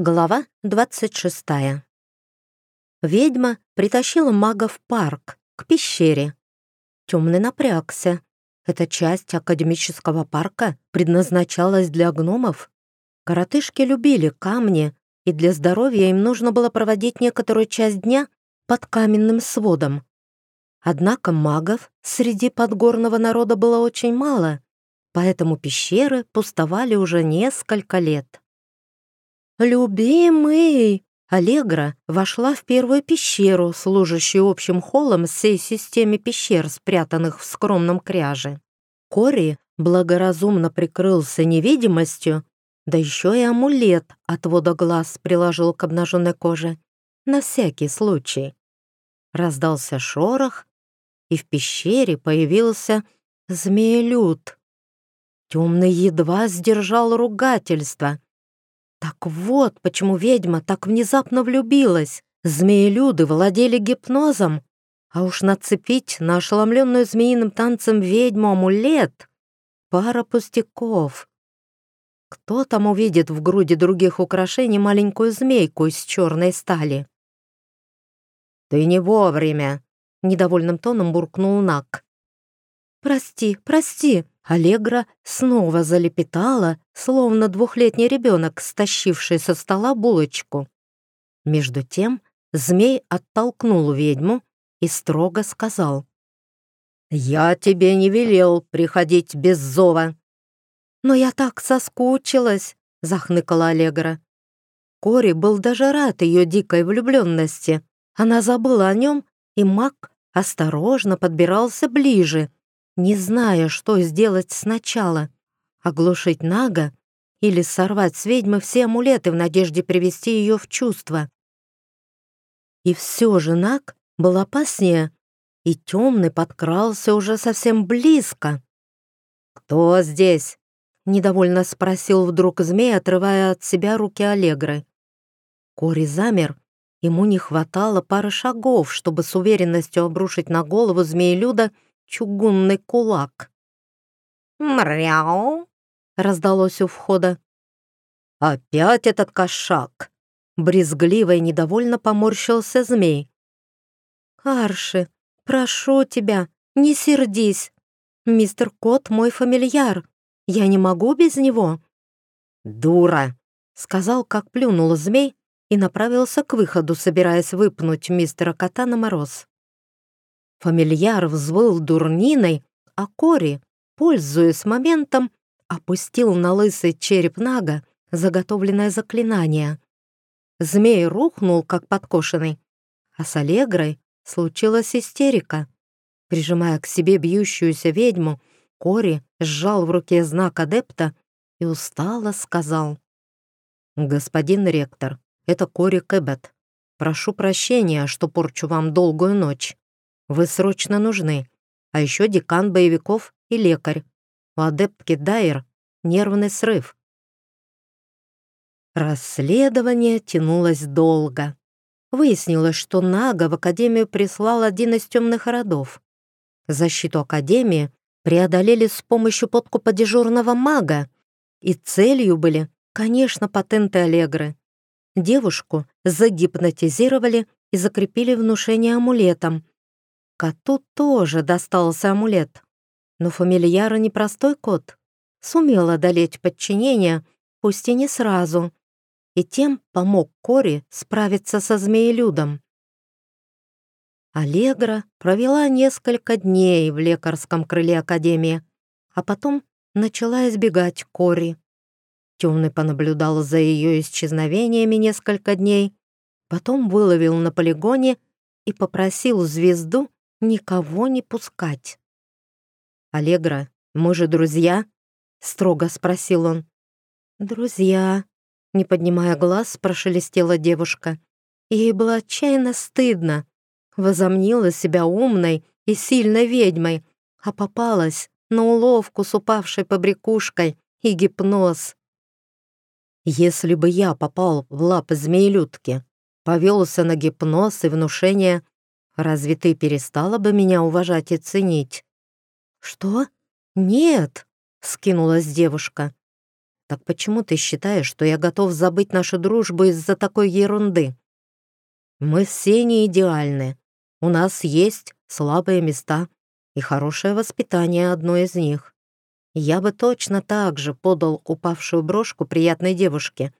Глава 26. Ведьма притащила мага в парк, к пещере. Темный напрягся. Эта часть академического парка предназначалась для гномов. Коротышки любили камни, и для здоровья им нужно было проводить некоторую часть дня под каменным сводом. Однако магов среди подгорного народа было очень мало, поэтому пещеры пустовали уже несколько лет. «Любимый!» Аллегра вошла в первую пещеру, служащую общим холлом всей системе пещер, спрятанных в скромном кряже. Кори благоразумно прикрылся невидимостью, да еще и амулет отвода глаз приложил к обнаженной коже. На всякий случай. Раздался шорох, и в пещере появился змеелюд. Темный едва сдержал ругательство — так вот, почему ведьма так внезапно влюбилась. Змеелюды владели гипнозом, а уж нацепить на ошеломленную змеиным танцем ведьму амулет — пара пустяков. Кто там увидит в груди других украшений маленькую змейку из черной стали? «Ты не вовремя!» — недовольным тоном буркнул Нак. «Прости, прости!» Аллегра снова залепетала, словно двухлетний ребенок, стащивший со стола булочку. Между тем змей оттолкнул ведьму и строго сказал. «Я тебе не велел приходить без зова». «Но я так соскучилась», — захныкала Аллегра. Кори был даже рад ее дикой влюбленности. Она забыла о нем, и маг осторожно подбирался ближе — не зная, что сделать сначала — оглушить Нага или сорвать с ведьмы все амулеты в надежде привести ее в чувство. И все же Наг был опаснее, и темный подкрался уже совсем близко. «Кто здесь?» — недовольно спросил вдруг змей, отрывая от себя руки Аллегры. Кори замер, ему не хватало пары шагов, чтобы с уверенностью обрушить на голову змеелюда — чугунный кулак. «Мряу!» — раздалось у входа. «Опять этот кошак!» — брезгливо и недовольно поморщился змей. «Арши, прошу тебя, не сердись. Мистер Кот мой фамильяр. Я не могу без него». «Дура!» — сказал, как плюнул змей и направился к выходу, собираясь выпнуть мистера Кота на мороз. Фамильяр взвыл дурниной, а Кори, пользуясь моментом, опустил на лысый череп Нага заготовленное заклинание. Змей рухнул, как подкошенный, а с Аллегрой случилась истерика. Прижимая к себе бьющуюся ведьму, Кори сжал в руке знак адепта и устало сказал. «Господин ректор, это Кори Кэббет. Прошу прощения, что порчу вам долгую ночь. Вы срочно нужны. А еще декан боевиков и лекарь. У адептки Дайер нервный срыв. Расследование тянулось долго. Выяснилось, что Нага в Академию прислал один из темных родов. Защиту Академии преодолели с помощью подкупа дежурного мага, и целью были, конечно, патенты Аллегры. Девушку загипнотизировали и закрепили внушение амулетом, Коту тоже достался амулет. Но фамильяра непростой кот. Сумел одолеть подчинение, пусть и не сразу. И тем помог Кори справиться со змеелюдом. Аллегра провела несколько дней в лекарском крыле Академии, а потом начала избегать Кори. Темный понаблюдал за ее исчезновениями несколько дней, потом выловил на полигоне и попросил звезду никого не пускать. «Аллегра, мы же друзья?» — строго спросил он. «Друзья», — не поднимая глаз, прошелестела девушка. Ей было отчаянно стыдно. Возомнила себя умной и сильной ведьмой, а попалась на уловку с упавшей побрякушкой и гипноз. Если бы я попал в лапы змеелюдки, повелся на гипноз и внушение, Разве ты перестала бы меня уважать и ценить?» «Что? Нет!» — скинулась девушка. Так почему ты считаешь, что я готов забыть нашу дружбу из-за такой ерунды? Мы все не идеальны. У нас есть слабые места, и хорошее воспитание одно из них. Я бы точно так же подал упавшую брошку приятной девушке.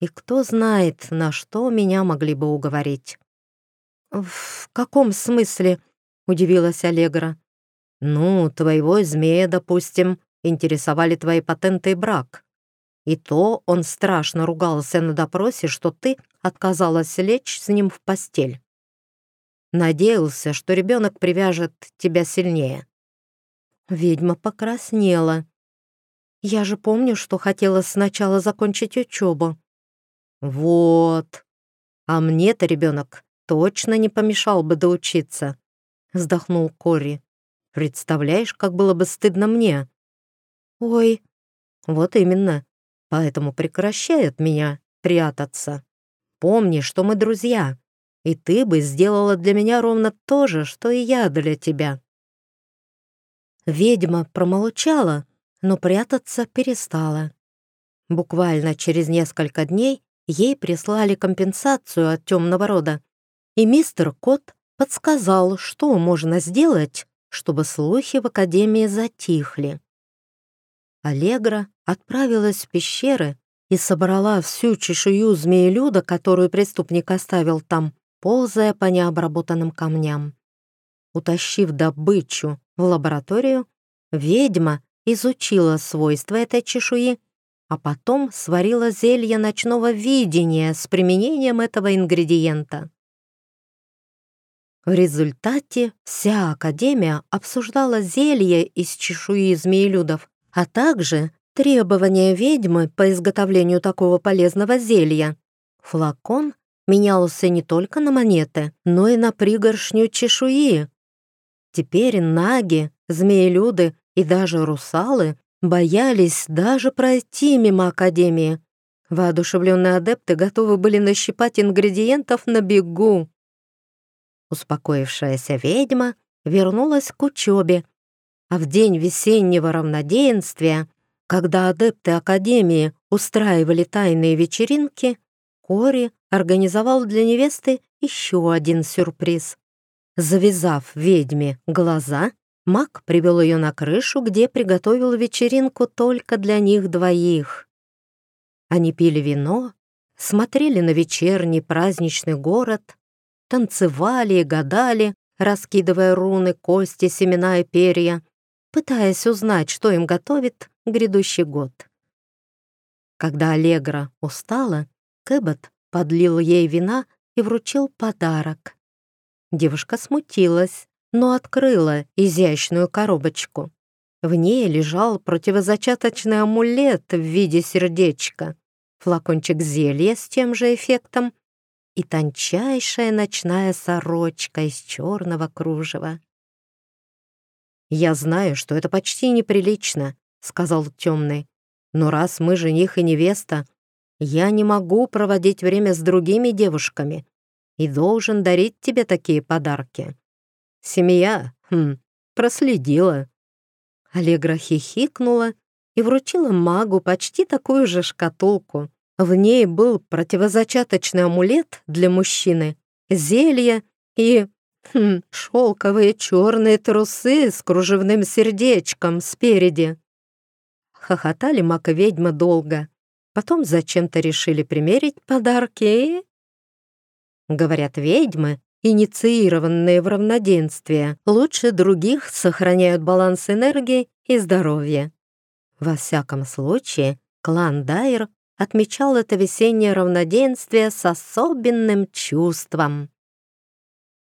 И кто знает, на что меня могли бы уговорить. «В каком смысле?» — удивилась Аллегра. «Ну, твоего змея, допустим, интересовали твои патенты и брак. И то он страшно ругался на допросе, что ты отказалась лечь с ним в постель. Надеялся, что ребенок привяжет тебя сильнее. Ведьма покраснела. Я же помню, что хотела сначала закончить учебу. Вот. А мне-то ребенок точно не помешал бы доучиться. Вздохнул Кори. Представляешь, как было бы стыдно мне? Ой, вот именно. Поэтому прекращай от меня прятаться. Помни, что мы друзья, и ты бы сделала для меня ровно то же, что и я для тебя». Ведьма промолчала, но прятаться перестала. Буквально через несколько дней ей прислали компенсацию от темного рода, и мистер Кот подсказал, что можно сделать, чтобы слухи в Академии затихли. Аллегра отправилась в пещеры и собрала всю чешую змеелюда, которую преступник оставил там, ползая по необработанным камням. Утащив добычу в лабораторию, ведьма изучила свойства этой чешуи, а потом сварила зелье ночного видения с применением этого ингредиента. В результате вся Академия обсуждала зелье из чешуи змеелюдов, а также требования ведьмы по изготовлению такого полезного зелья. Флакон менялся не только на монеты, но и на пригоршню чешуи. Теперь наги, змеелюды и даже русалы боялись даже пройти мимо Академии. Воодушевленные адепты готовы были нащипать ингредиентов на бегу. Успокоившаяся ведьма вернулась к учебе а в день весеннего равноденствия, когда адепты Академии устраивали тайные вечеринки, Кори организовал для невесты еще один сюрприз. Завязав ведьме глаза, маг привел ее на крышу, где приготовил вечеринку только для них двоих. Они пили вино, смотрели на вечерний праздничный город, танцевали и гадали, раскидывая руны, кости, семена и перья, пытаясь узнать, что им готовит грядущий год. Когда Аллегра устала, Кэббот подлил ей вина и вручил подарок. Девушка смутилась, но открыла изящную коробочку. В ней лежал противозачаточный амулет в виде сердечка, флакончик зелья с тем же эффектом и тончайшая ночная сорочка из черного кружева. «Я знаю, что это почти неприлично», — сказал темный. «Но раз мы жених и невеста, я не могу проводить время с другими девушками и должен дарить тебе такие подарки. Семья, хм, проследила». Аллегра хихикнула и вручила магу почти такую же шкатулку. В ней был противозачаточный амулет для мужчины, зелье и Хм, шелковые черные трусы с кружевным сердечком спереди. Хохотали Мак и ведьма долго. Потом зачем-то решили примерить подарки и... Говорят, ведьмы, инициированные в равноденствие, лучше других сохраняют баланс энергии и здоровья. Во всяком случае, клан Дайр отмечал это весеннее равноденствие с особенным чувством.